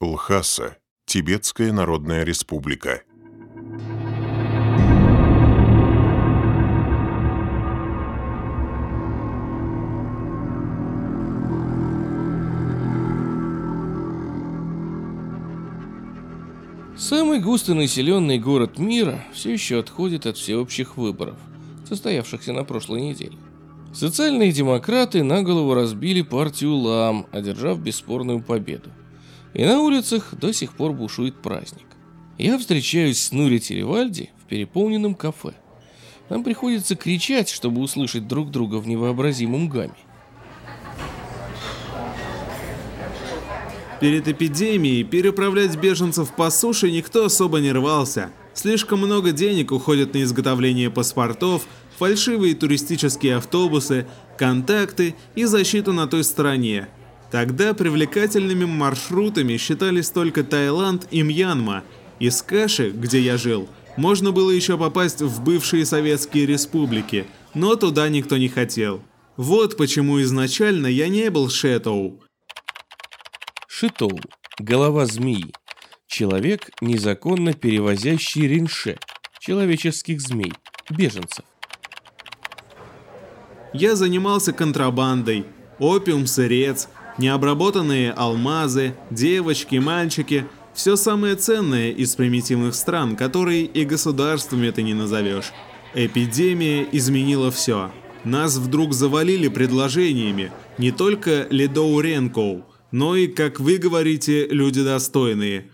Лхаса, Тибетская Народная Республика. Самый густонаселенный город мира все еще отходит от всеобщих выборов, состоявшихся на прошлой неделе. Социальные демократы на голову разбили партию ЛАМ, одержав бесспорную победу. И на улицах до сих пор бушует праздник. Я встречаюсь с Нури Теревальди в переполненном кафе. Нам приходится кричать, чтобы услышать друг друга в невообразимом гамме. Перед эпидемией переправлять беженцев по суше никто особо не рвался. Слишком много денег уходит на изготовление паспортов, фальшивые туристические автобусы, контакты и защиту на той стороне. Тогда привлекательными маршрутами считались только Таиланд и Мьянма. Из Каши, где я жил, можно было еще попасть в бывшие советские республики, но туда никто не хотел. Вот почему изначально я не был Шетоу. Шитоу. Голова змеи. Человек, незаконно перевозящий ринше, человеческих змей, беженцев. Я занимался контрабандой, опиум, сырец, необработанные алмазы, девочки, мальчики, все самое ценное из примитивных стран, которые и государствами ты не назовешь. Эпидемия изменила все. Нас вдруг завалили предложениями, не только Ледоу Ренкоу, но и, как вы говорите, люди достойные.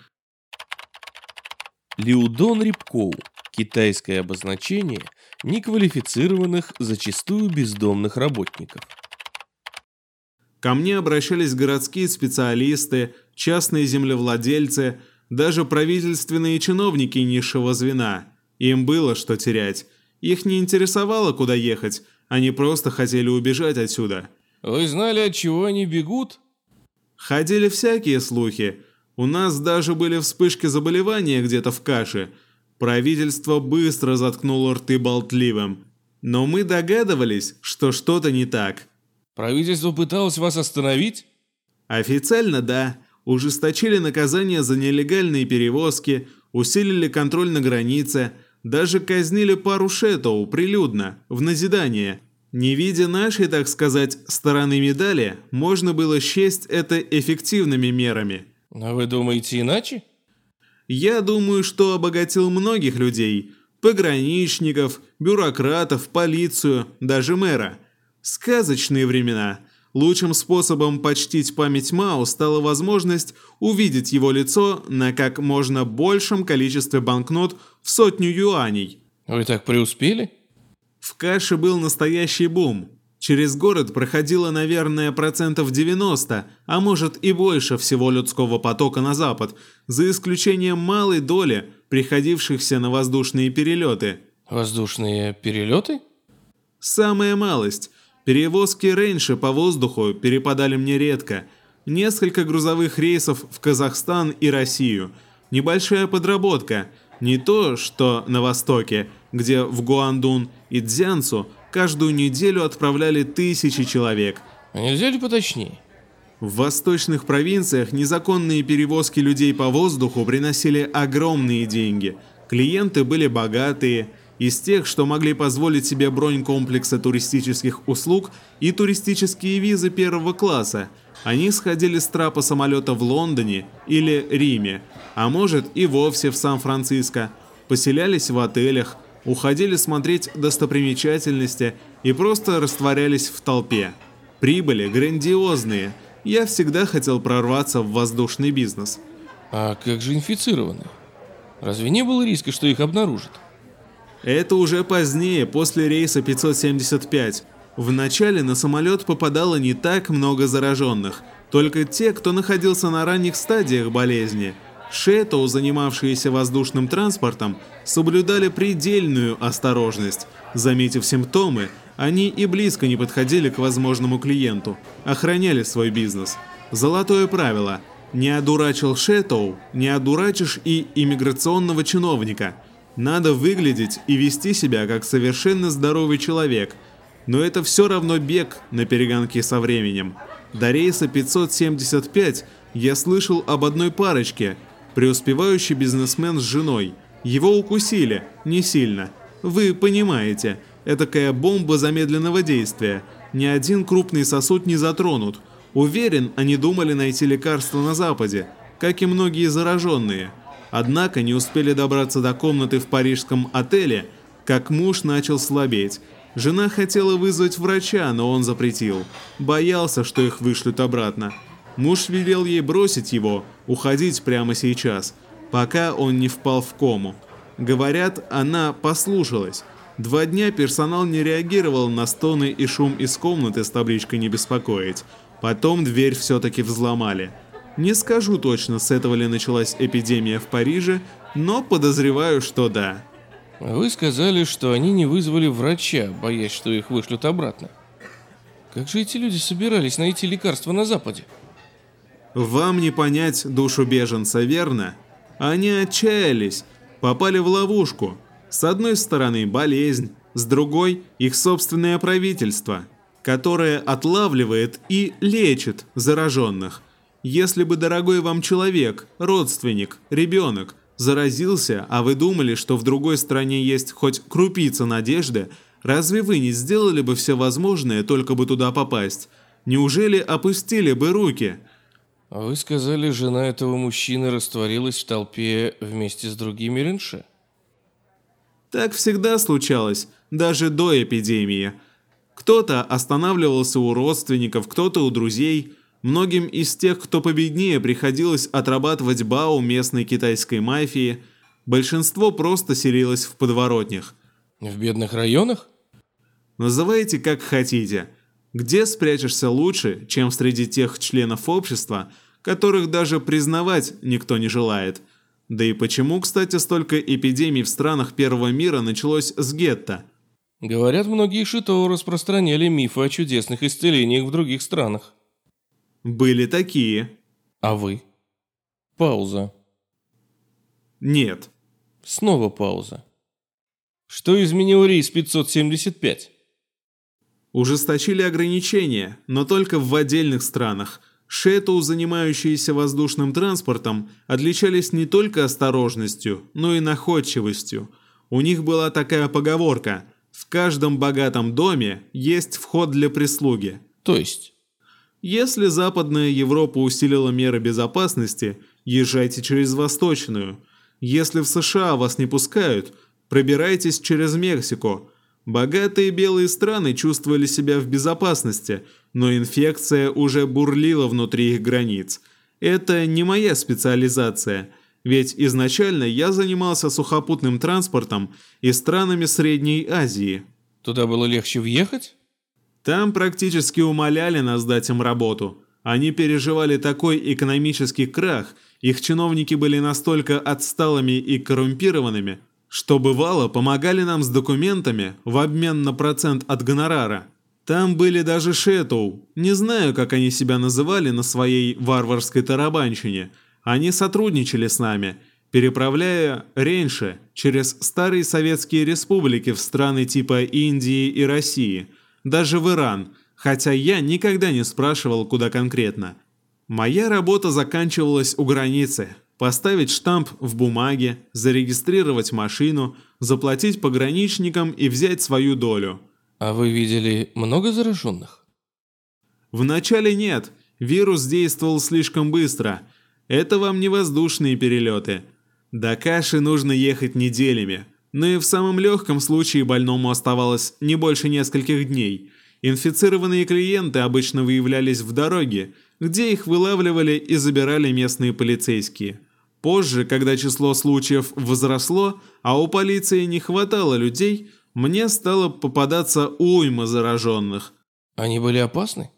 Лиудон Рябкоу. Китайское обозначение неквалифицированных, зачастую бездомных работников. Ко мне обращались городские специалисты, частные землевладельцы, даже правительственные чиновники низшего звена. Им было что терять. Их не интересовало, куда ехать, они просто хотели убежать отсюда. Вы знали, от чего они бегут? Ходили всякие слухи. У нас даже были вспышки заболевания где-то в каше. Правительство быстро заткнуло рты болтливым. Но мы догадывались, что что-то не так. Правительство пыталось вас остановить? Официально да. Ужесточили наказания за нелегальные перевозки, усилили контроль на границе, даже казнили пару шетоу прилюдно, в назидание. Не видя нашей, так сказать, стороны медали, можно было счесть это эффективными мерами. А вы думаете иначе? Я думаю, что обогатил многих людей. Пограничников, бюрократов, полицию, даже мэра. Сказочные времена. Лучшим способом почтить память Мао стала возможность увидеть его лицо на как можно большем количестве банкнот в сотню юаней. Вы так преуспели? В каше был настоящий бум. Через город проходило, наверное, процентов 90, а может и больше всего людского потока на запад, за исключением малой доли, приходившихся на воздушные перелеты. Воздушные перелеты? Самая малость. Перевозки рейнши по воздуху перепадали мне редко. Несколько грузовых рейсов в Казахстан и Россию. Небольшая подработка. Не то, что на Востоке, где в Гуандун и Дзянцу каждую неделю отправляли тысячи человек. А нельзя ли поточнее? В восточных провинциях незаконные перевозки людей по воздуху приносили огромные деньги. Клиенты были богатые, из тех, что могли позволить себе бронь комплекса туристических услуг и туристические визы первого класса. Они сходили с трапа самолета в Лондоне или Риме, а может и вовсе в Сан-Франциско, поселялись в отелях, уходили смотреть достопримечательности и просто растворялись в толпе. Прибыли грандиозные. Я всегда хотел прорваться в воздушный бизнес. А как же инфицированные? Разве не было риска, что их обнаружат? Это уже позднее, после рейса 575. В начале на самолет попадало не так много зараженных, только те, кто находился на ранних стадиях болезни. Шетоу, занимавшиеся воздушным транспортом, соблюдали предельную осторожность. Заметив симптомы, они и близко не подходили к возможному клиенту, охраняли свой бизнес. Золотое правило – не одурачил Шетоу, не одурачишь и иммиграционного чиновника. Надо выглядеть и вести себя как совершенно здоровый человек, но это все равно бег на перегонке со временем. До рейса 575 Я слышал об одной парочке, преуспевающий бизнесмен с женой. Его укусили, не сильно. Вы понимаете, этакая бомба замедленного действия. Ни один крупный сосуд не затронут. Уверен, они думали найти лекарство на Западе, как и многие зараженные. Однако не успели добраться до комнаты в парижском отеле, как муж начал слабеть. Жена хотела вызвать врача, но он запретил. Боялся, что их вышлют обратно. Муж велел ей бросить его, уходить прямо сейчас, пока он не впал в кому. Говорят, она послушалась. Два дня персонал не реагировал на стоны и шум из комнаты с табличкой «Не беспокоить». Потом дверь все-таки взломали. Не скажу точно, с этого ли началась эпидемия в Париже, но подозреваю, что да. Вы сказали, что они не вызвали врача, боясь, что их вышлют обратно. Как же эти люди собирались найти лекарство на Западе? Вам не понять душу беженца, верно? Они отчаялись, попали в ловушку. С одной стороны болезнь, с другой их собственное правительство, которое отлавливает и лечит зараженных. Если бы дорогой вам человек, родственник, ребенок заразился, а вы думали, что в другой стране есть хоть крупица надежды, разве вы не сделали бы все возможное, только бы туда попасть? Неужели опустили бы руки – а вы сказали, жена этого мужчины растворилась в толпе вместе с другими ренше? Так всегда случалось, даже до эпидемии. Кто-то останавливался у родственников, кто-то у друзей. Многим из тех, кто победнее, приходилось отрабатывать бау местной китайской мафии. Большинство просто селилось в подворотнях. В бедных районах? Называйте как хотите. Где спрячешься лучше, чем среди тех членов общества, которых даже признавать никто не желает. Да и почему, кстати, столько эпидемий в странах Первого мира началось с гетто? Говорят, многие шитоу распространяли мифы о чудесных исцелениях в других странах. Были такие. А вы? Пауза. Нет. Снова пауза. Что изменил рейс 575? Ужесточили ограничения, но только в отдельных странах – Шетоу, занимающиеся воздушным транспортом, отличались не только осторожностью, но и находчивостью. У них была такая поговорка «В каждом богатом доме есть вход для прислуги». То есть? Если Западная Европа усилила меры безопасности, езжайте через Восточную. Если в США вас не пускают, пробирайтесь через Мексику – Богатые белые страны чувствовали себя в безопасности, но инфекция уже бурлила внутри их границ. Это не моя специализация, ведь изначально я занимался сухопутным транспортом и странами Средней Азии. Туда было легче въехать? Там практически умоляли нас дать им работу. Они переживали такой экономический крах, их чиновники были настолько отсталыми и коррумпированными, что бывало помогали нам с документами в обмен на процент от гонорара. Там были даже Шетоу, не знаю, как они себя называли на своей варварской тарабанщине. Они сотрудничали с нами, переправляя Рейнше через старые советские республики в страны типа Индии и России, даже в Иран, хотя я никогда не спрашивал, куда конкретно. Моя работа заканчивалась у границы, поставить штамп в бумаге, зарегистрировать машину, заплатить пограничникам и взять свою долю. А вы видели много зараженных? Вначале нет, вирус действовал слишком быстро. Это вам не воздушные перелеты. До каши нужно ехать неделями, но и в самом легком случае больному оставалось не больше нескольких дней. Инфицированные клиенты обычно выявлялись в дороге, где их вылавливали и забирали местные полицейские. Позже, когда число случаев возросло, а у полиции не хватало людей, мне стало попадаться уйма зараженных. Они были опасны?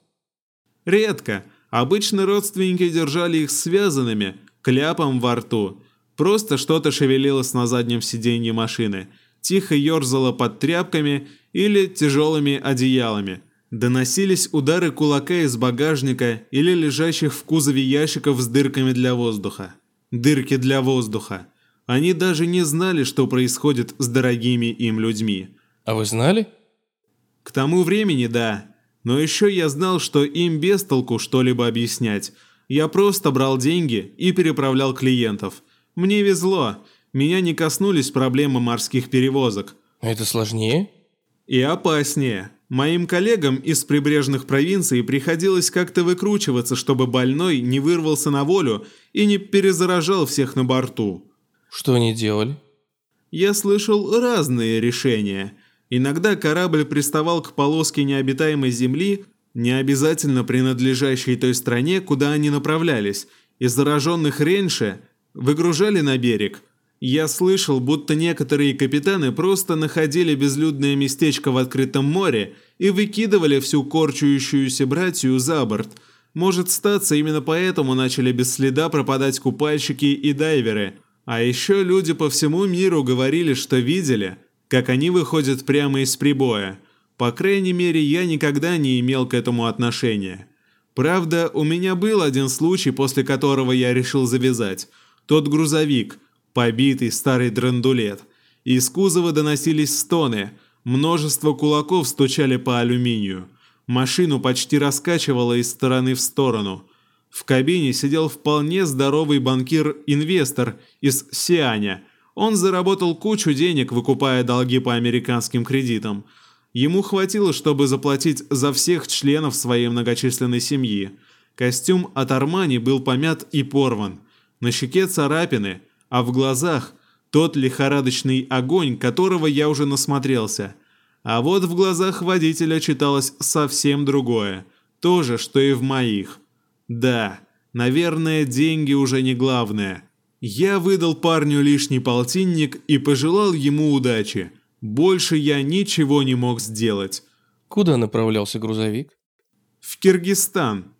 Редко. Обычно родственники держали их связанными, кляпом во рту. Просто что-то шевелилось на заднем сиденье машины, тихо ерзало под тряпками или тяжелыми одеялами. Доносились удары кулака из багажника или лежащих в кузове ящиков с дырками для воздуха дырки для воздуха. Они даже не знали, что происходит с дорогими им людьми. А вы знали? К тому времени, да. Но еще я знал, что им без толку что-либо объяснять. Я просто брал деньги и переправлял клиентов. Мне везло. Меня не коснулись проблемы морских перевозок. Это сложнее? И опаснее. Моим коллегам из прибрежных провинций приходилось как-то выкручиваться, чтобы больной не вырвался на волю и не перезаражал всех на борту. Что они делали? Я слышал разные решения. Иногда корабль приставал к полоске необитаемой земли, не обязательно принадлежащей той стране, куда они направлялись, и зараженных Ренше выгружали на берег. Я слышал, будто некоторые капитаны просто находили безлюдное местечко в открытом море и выкидывали всю корчующуюся братью за борт. Может статься, именно поэтому начали без следа пропадать купальщики и дайверы. А еще люди по всему миру говорили, что видели, как они выходят прямо из прибоя. По крайней мере, я никогда не имел к этому отношения. Правда, у меня был один случай, после которого я решил завязать. Тот грузовик – побитый старый драндулет. Из кузова доносились стоны, множество кулаков стучали по алюминию. Машину почти раскачивало из стороны в сторону. В кабине сидел вполне здоровый банкир-инвестор из Сианя. Он заработал кучу денег, выкупая долги по американским кредитам. Ему хватило, чтобы заплатить за всех членов своей многочисленной семьи. Костюм от Армани был помят и порван. На щеке царапины, а в глазах тот лихорадочный огонь, которого я уже насмотрелся. А вот в глазах водителя читалось совсем другое, то же, что и в моих. Да, наверное, деньги уже не главное. Я выдал парню лишний полтинник и пожелал ему удачи. Больше я ничего не мог сделать. Куда направлялся грузовик? В Киргизстан.